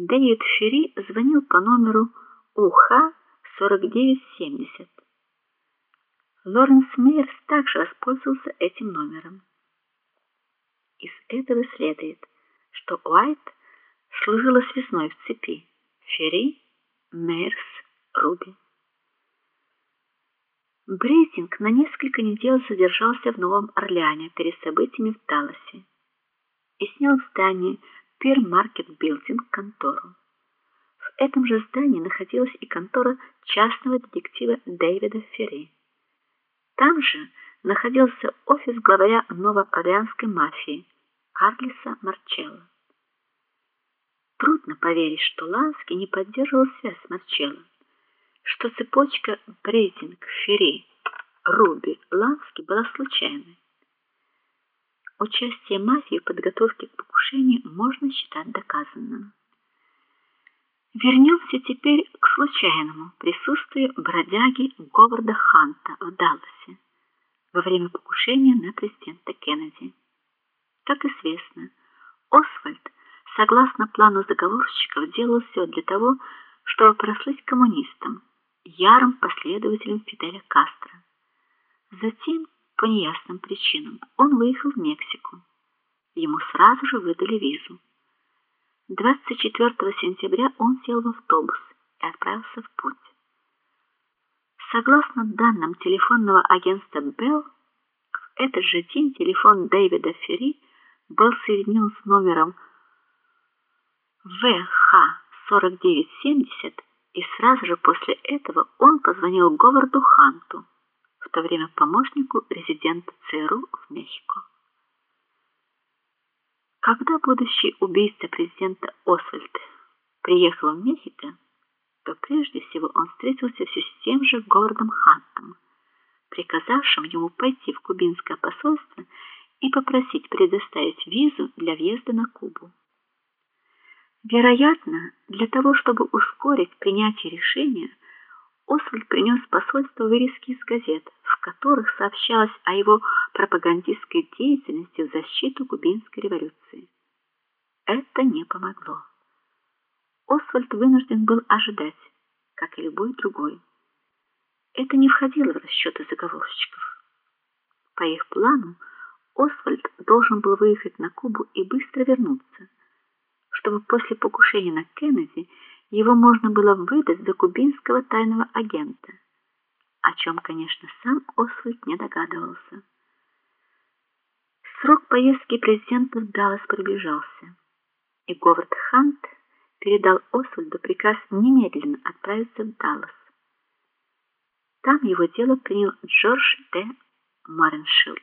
Дэвид Ферри звонил по номеру УХ-4970. Лоренс Мейерс также воспользовался этим номером. Из этого следует, что Уайт служила связной в цепи Ферри, Мейерс, Руби. Брейтинг на несколько недель задержался в Новом Орлеане перед событиями в Далласе и снял в здании Пир Маркет Билдинг контору. В этом же здании находилась и контора частного детектива Дэвида Ферри. Там же находился офис главаря новоорлеанской мафии Карлиса Марчелло. Трудно поверить, что Лански не поддерживал связь с Марчелло, что цепочка Брейтинг, Ферри, Руби, Лански была случайной. Участие мафии в подготовке к покушению можно считать доказанным. Вернемся теперь к случайному присутствию бродяги Говарда Ханта в Далласе во время покушения на президента Кеннеди. Как известно, Освальд, согласно плану заговорщиков, делал все для того, чтобы прослыть коммунистом, ярым последователем Фиделя Кастро. Затем, по неясным причинам, он выехал в Мексику. Ему сразу же выдали визу. 24 сентября он сел в автобус и отправился в путь. Согласно данным телефонного агентства Bell, в этот же день телефон Дэвида Ферри был соединен с номером ВХ4970, и сразу же после этого он позвонил Говарду Ханту, в то время помощнику резидента ЦРУ в Мехико. Когда будущий убийца президента Освальд приехал в Мехико, то прежде всего он встретился все с тем же Гордом Хантом, приказавшим ему пойти в кубинское посольство и попросить предоставить визу для въезда на Кубу. Вероятно, для того, чтобы ускорить принятие решения, Освальд принес посольству вырезки из газет, в которых сообщалось о его пропагандистской деятельности в защиту кубинской революции. Это не помогло. Освальд вынужден был ожидать, как и любой другой. Это не входило в расчеты заговорщиков. По их плану Освальд должен был выехать на Кубу и быстро вернуться, чтобы после покушения на Кеннеди его можно было выдать за кубинского тайного агента, о чем, конечно, сам Освальд не догадывался. Срок поездки президента в Даллас приближался, и Говард Хант передал Освальду приказ немедленно отправиться в Даллас. Там его дело принял Джордж Д. Мареншилд.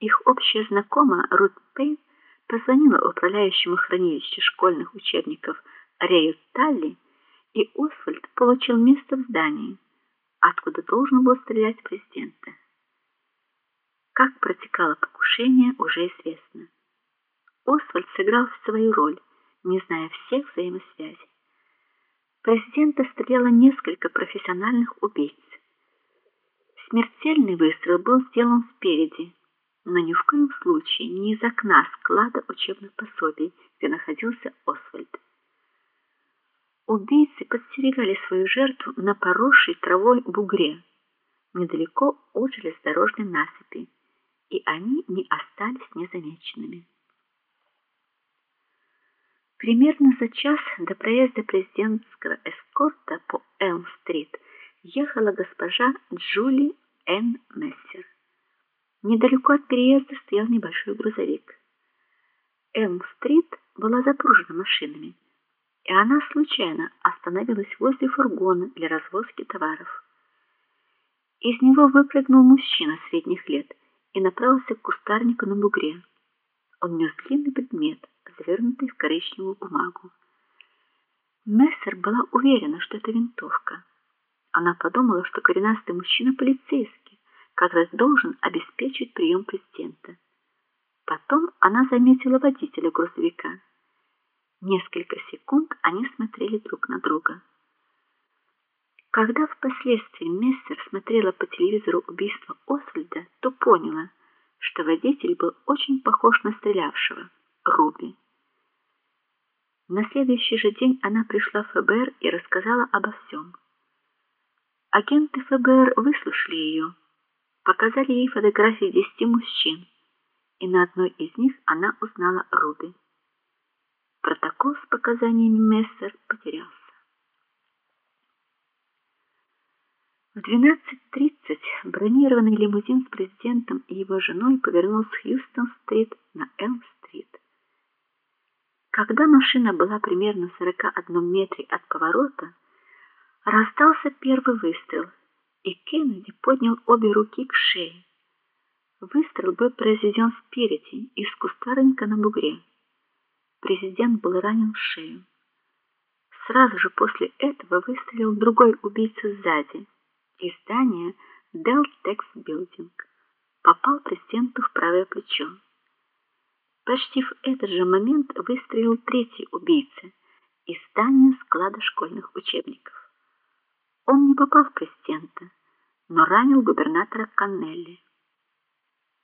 Их общая знакомая Рут Пейн позвонила управляющему хранилища школьных учебников Рею Талли, и Освальд получил место в здании, откуда должен был стрелять президента. Как протекало покушение, уже известно. Освальд сыграл свою роль, не зная всех взаимосвязей. Президента стреляло несколько профессиональных убийц. Смертельный выстрел был сделан спереди, но ни в коем случае не из окна склада учебных пособий, где находился Освальд. Убийцы подстерегали свою жертву на поросшей травой бугре, недалеко от железнодорожной насыпи, и они не остались незамеченными. Примерно за час до проезда президентского эскорта по Элм-стрит ехала госпожа Джули Н. Мессер. Недалеко от переезда стоял небольшой грузовик. Элм-стрит была запружена машинами и она случайно остановилась возле фургона для развозки товаров. Из него выпрыгнул мужчина средних лет и направился к кустарнику на бугре. Он нес длинный предмет, завернутый в коричневую бумагу. Мессер была уверена, что это винтовка. Она подумала, что коренастый мужчина полицейский, который должен обеспечить прием президента. Потом она заметила водителя грузовика. Несколько секунд они смотрели друг на друга. Когда впоследствии Мессер смотрела по телевизору убийство Освальда, то поняла, что водитель был очень похож на стрелявшего Руби. На следующий же день она пришла в ФБР и рассказала обо всем. Агенты ФБР выслушали ее, показали ей фотографии десяти мужчин, и на одной из них она узнала Руби. Протокол с показаниями Мессер потерялся. В 12:30 бронированный лимузин с президентом и его женой повернул с Хьюстон-стрит на Элм-стрит. Когда машина была примерно в 41 метре от поворота, раздался первый выстрел, и Кеннеди поднял обе руки к шее. Выстрел был произведен спереди, из кустарника на бугре. Президент был ранен в шею. Сразу же после этого выстрелил другой убийца сзади. Из здания Deltex Building. Попал президенту в правое плечо. Почти в этот же момент выстрелил третий убийца из здания склада школьных учебников. Он не попал в президента, но ранил губернатора Каннелли.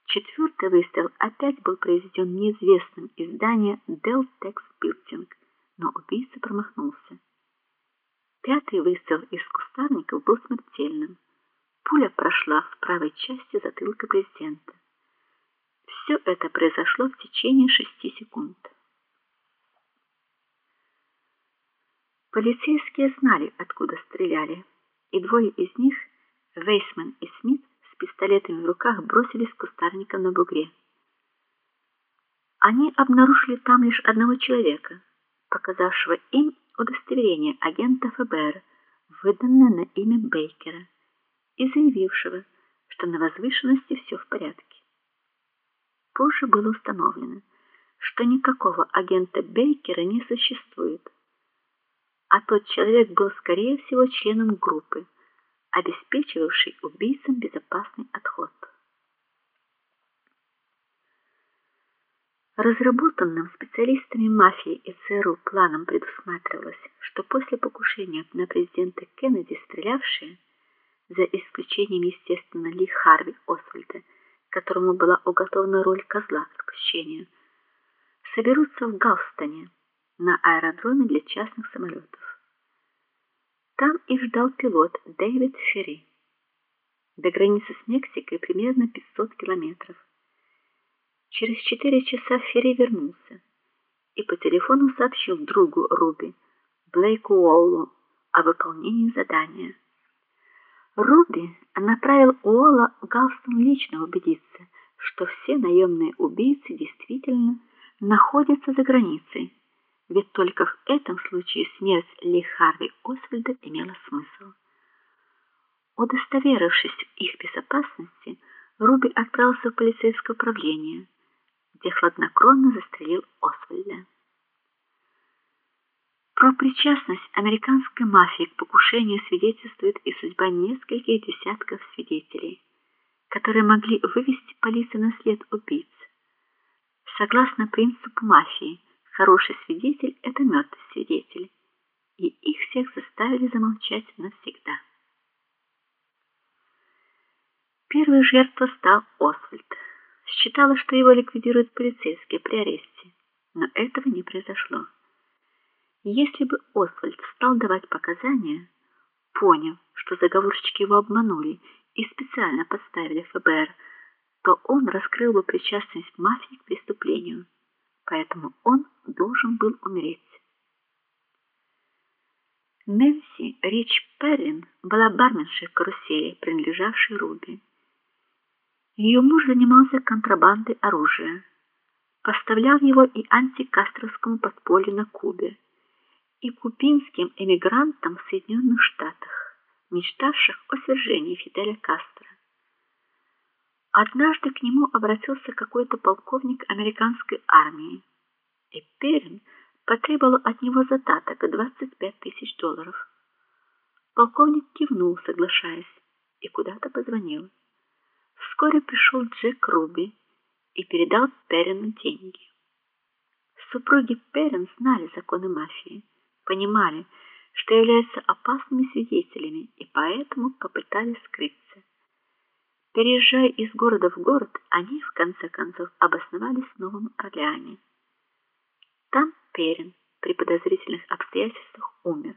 Четвертый выстрел опять был произведен неизвестным из здания Deltex Building, но убийца промахнулся. Пятый выстрел из кустарников был смертельным. Пуля прошла в правой части затылка президента. Все это произошло в течение шести секунд. Полицейские знали, откуда стреляли, и двое из них, Вейсман пистолетами в руках бросились к кустарникам на бугре. Они обнаружили там лишь одного человека, показавшего им удостоверение агента ФБР, выданное на имя Бейкера, и заявившего, что на возвышенности все в порядке. Позже было установлено, что никакого агента Бейкера не существует. А тот человек был скорее всего членом группы, обеспечивавшей убийцам безопасный отход. Разработанным специалистами мафии и ЦРУ планом предусматривалось, что после покушения на президента Кеннеди стрелявшие, за исключением, естественно, Ли Харви Освальда, которому была уготована роль козла отпущения, соберутся в Галстоне на аэродроме для частных самолетов. Ждал пилот Дэвид Ферри. До границы с Мексикой примерно 500 километров. Через четыре часа Ферри вернулся и по телефону сообщил другу Руби, Блейку Уоллу, о выполнении задания. Руби направил Уолла в Галстон лично убедиться, что все наемные убийцы действительно находятся за границей. Ведь только в этом случае смерть Ли Харви Освальда имела смысл. Удостоверившись в их безопасности, Руби отправился в полицейское управление где хладнокровно застрелил Освальда. Про причастность американской мафии к покушению свидетельствует и судьба нескольких десятков свидетелей, которые могли вывести полицию на след убийц. Согласно принципу мафии, хороший свидетель это мертвый свидетель, и их всех заставили замолчать навсегда. Первой жертвой стал Освальд считала, что его ликвидируют полицейские при аресте, но этого не произошло. Если бы Освальд стал давать показания, поняв, что заговорщики его обманули и специально подставили ФБР, то он раскрыл бы причастность мафии к преступлению. Поэтому он должен был умереть. Нэнси Рич Перрин была барменшей карусели, принадлежавшей Руби. Ее муж занимался контрабандой оружия, поставлял его и антикастровскому подполью на Кубе, и кубинским эмигрантам в Соединенных Штатах, мечтавших о свержении Фиделя Кастро. Однажды к нему обратился какой-то полковник американской армии, и Перин потребовал от него задаток 25 тысяч долларов. Полковник кивнул, соглашаясь, и куда-то позвонил. Вскоре пришел Джек Руби и передал Перрину деньги. Супруги Перрин знали законы мафии, понимали, что являются опасными свидетелями и поэтому попытались скрыться. Переезжая из города в город, они в конце концов обосновались в Новом Орлеане. Там Перин при подозрительных обстоятельствах умер.